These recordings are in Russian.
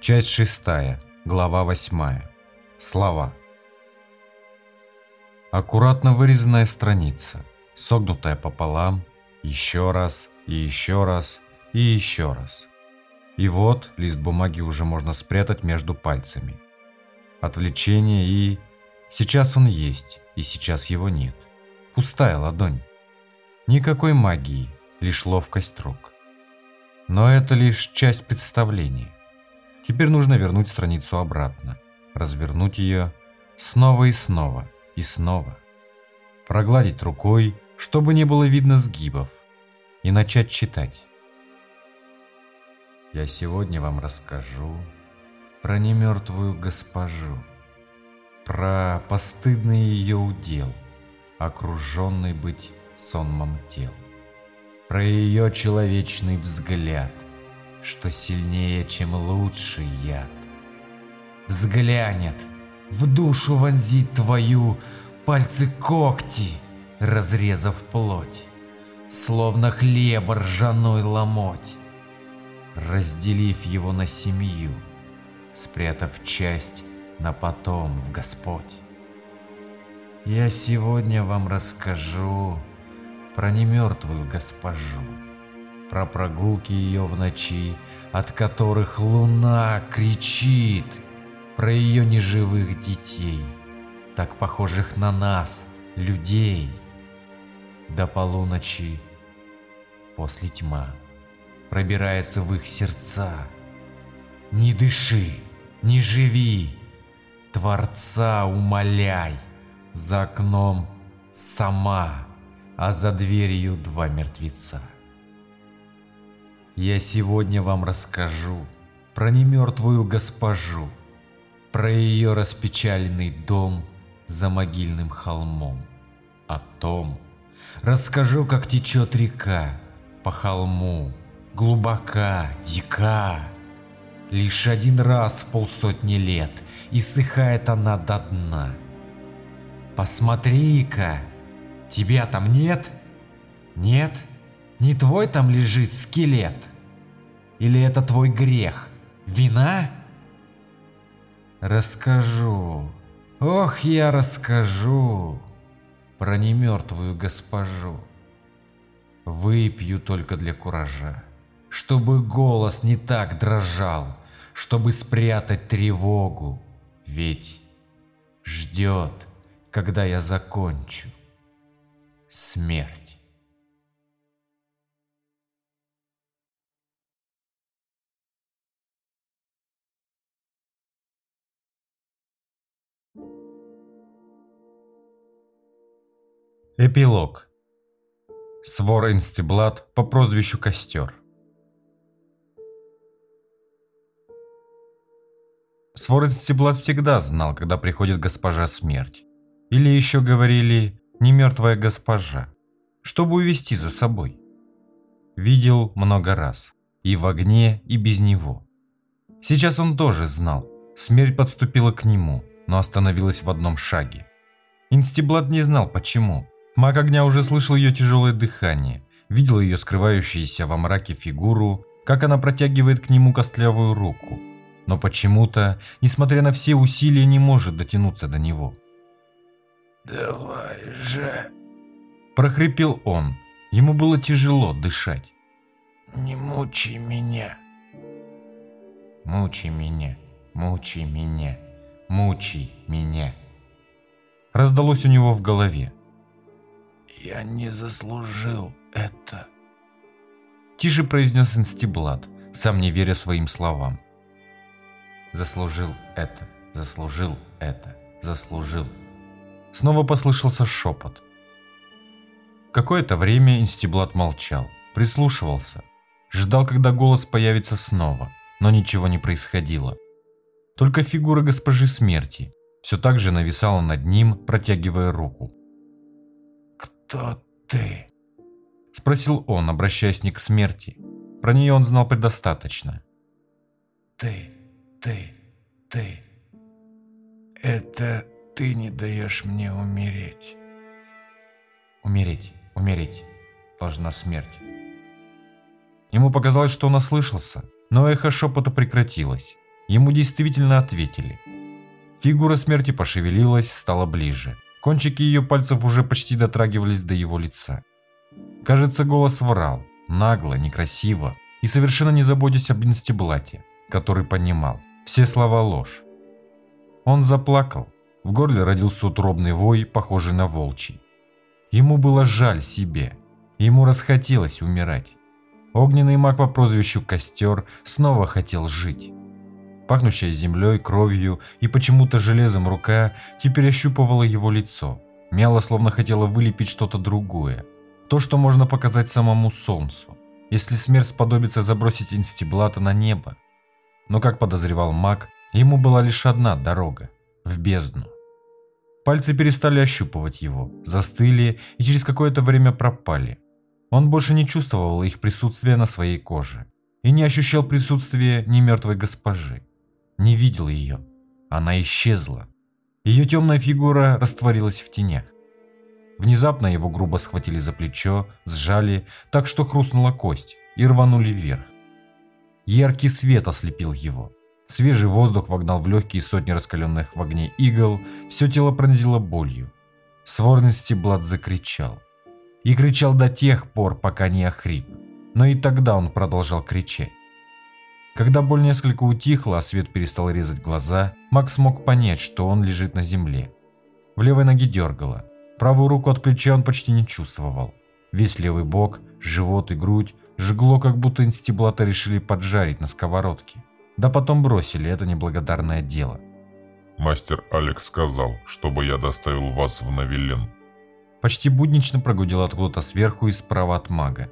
Часть шестая, глава восьмая. Слова. Аккуратно вырезанная страница, согнутая пополам, еще раз, и еще раз, и еще раз. И вот лист бумаги уже можно спрятать между пальцами. Отвлечение и... Сейчас он есть, и сейчас его нет. Пустая ладонь. Никакой магии, лишь ловкость рук. Но это лишь часть представления. Теперь нужно вернуть страницу обратно, развернуть ее снова и снова и снова. Прогладить рукой, чтобы не было видно сгибов, и начать читать. Я сегодня вам расскажу про немертвую госпожу, про постыдный ее удел, окруженный быть сонмом тел про ее человечный взгляд, что сильнее, чем лучший яд. Взглянет, в душу вонзит твою пальцы когти, разрезав плоть, словно хлеба ржаной ломоть, разделив его на семью, спрятав часть на потом в Господь. Я сегодня вам расскажу про немертвую госпожу, про прогулки ее в ночи, от которых луна кричит, про ее неживых детей, так похожих на нас, людей. До полуночи, после тьма, пробирается в их сердца. Не дыши, не живи, Творца умоляй, за окном сама а за дверью два мертвеца. Я сегодня вам расскажу про немертвую госпожу, про ее распечаленный дом за могильным холмом, о том, расскажу, как течет река по холму, глубока, дика. Лишь один раз в полсотни лет иссыхает она до дна. Посмотри-ка, Тебя там нет? Нет? Не твой там лежит скелет? Или это твой грех? Вина? Расскажу. Ох, я расскажу про немертвую госпожу. Выпью только для куража, чтобы голос не так дрожал, чтобы спрятать тревогу, ведь ждет, когда я закончу смерть. Эпилог. Свор Инстиблат по прозвищу Костер. Свор Инстиблат всегда знал, когда приходит госпожа смерть. Или еще говорили не мертвая госпожа, чтобы увести за собой. Видел много раз, и в огне, и без него. Сейчас он тоже знал, смерть подступила к нему, но остановилась в одном шаге. Инстиблат не знал почему. Маг огня уже слышал ее тяжелое дыхание, видел ее скрывающуюся во мраке фигуру, как она протягивает к нему костлявую руку, но почему-то, несмотря на все усилия, не может дотянуться до него. «Давай же!» Прохрипел он. Ему было тяжело дышать. «Не мучай меня!» «Мучай меня, мучай меня, мучай меня!» Раздалось у него в голове. «Я не заслужил это!» Тише произнес Инстиблат, сам не веря своим словам. «Заслужил это, заслужил это, заслужил Снова послышался шепот. Какое-то время Инстиблат молчал, прислушивался, ждал, когда голос появится снова, но ничего не происходило. Только фигура госпожи смерти все так же нависала над ним, протягивая руку. «Кто ты?» – спросил он, обращаясь не к смерти. Про нее он знал предостаточно. «Ты, ты, ты. Это ты не даешь мне умереть. Умереть, умереть. Должна смерть. Ему показалось, что он ослышался, но эхо шепота прекратилось, ему действительно ответили. Фигура смерти пошевелилась, стала ближе. Кончики ее пальцев уже почти дотрагивались до его лица. Кажется, голос врал, нагло, некрасиво и совершенно не заботясь об инстеблате, который понимал, все слова ложь. Он заплакал, в горле родился утробный вой, похожий на волчий. Ему было жаль себе, ему расхотелось умирать. Огненный маг по прозвищу Костер снова хотел жить. Пахнущая землей, кровью и почему-то железом рука теперь ощупывала его лицо, мяла словно хотела вылепить что-то другое, то, что можно показать самому солнцу, если смерть сподобится забросить инстиблата на небо. Но, как подозревал маг, ему была лишь одна дорога – в бездну. Пальцы перестали ощупывать его, застыли и через какое-то время пропали. Он больше не чувствовал их присутствия на своей коже и не ощущал присутствия ни мертвой госпожи. Не видел ее. Она исчезла. Ее темная фигура растворилась в тенях. Внезапно его грубо схватили за плечо, сжали, так что хрустнула кость, и рванули вверх. Яркий свет ослепил его. Свежий воздух вогнал в легкие сотни раскаленных в огне игл, все тело пронзило болью. Сворный стеблат закричал. И кричал до тех пор, пока не охрип. Но и тогда он продолжал кричать. Когда боль несколько утихла, а свет перестал резать глаза, Макс смог понять, что он лежит на земле. В левой ноге дергало. Правую руку от плеча он почти не чувствовал. Весь левый бок, живот и грудь жгло, как будто инстиблата решили поджарить на сковородке. Да потом бросили это неблагодарное дело. Мастер Алекс сказал, чтобы я доставил вас в Навилен. Почти буднично прогудел откуда-то сверху и справа от мага.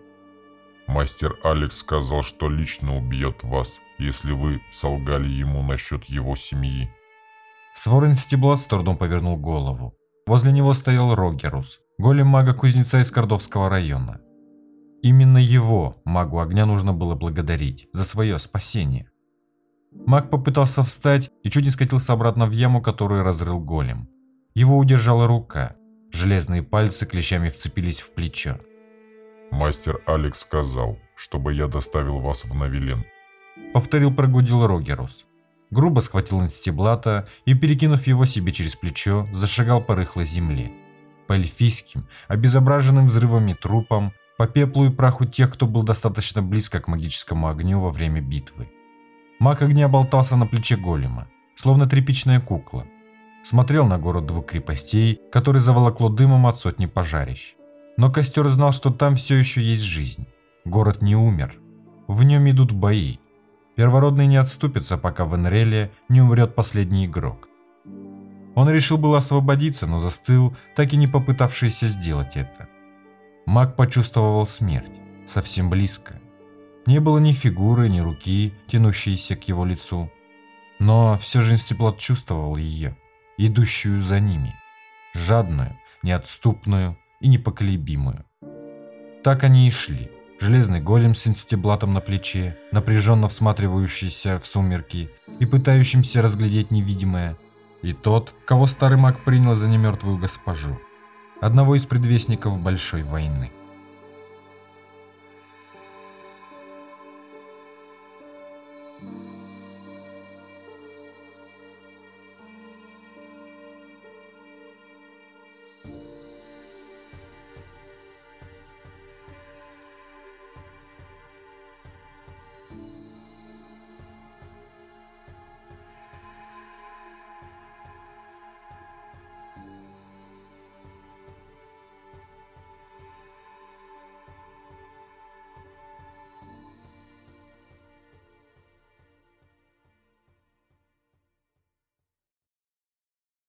Мастер Алекс сказал, что лично убьет вас, если вы солгали ему насчет его семьи. Сворен Стеблат с трудом повернул голову. Возле него стоял Рогерус, голем мага-кузнеца из Кордовского района. Именно его, магу огня, нужно было благодарить за свое спасение. Маг попытался встать и чуть не скатился обратно в яму, которую разрыл голем. Его удержала рука. Железные пальцы клещами вцепились в плечо. Мастер Алекс сказал, чтобы я доставил вас в Навилен. Повторил прогудил Рогерус. Грубо схватил инстеблата и, перекинув его себе через плечо, зашагал по рыхлой земле. По эльфийским, обезображенным взрывами трупам, по пеплу и праху тех, кто был достаточно близко к магическому огню во время битвы. Маг огня болтался на плече голема, словно тряпичная кукла. Смотрел на город двух крепостей, который заволокло дымом от сотни пожарищ. Но костер знал, что там все еще есть жизнь. Город не умер. В нем идут бои. Первородный не отступится, пока в Энреле не умрет последний игрок. Он решил было освободиться, но застыл, так и не попытавшийся сделать это. Маг почувствовал смерть, совсем близко. Не было ни фигуры, ни руки, тянущейся к его лицу. Но все же Инстеплат чувствовал ее, идущую за ними. Жадную, неотступную и непоколебимую. Так они и шли. Железный голем с инстеблатом на плече, напряженно всматривающийся в сумерки и пытающимся разглядеть невидимое, и тот, кого старый маг принял за немертвую госпожу, одного из предвестников Большой войны.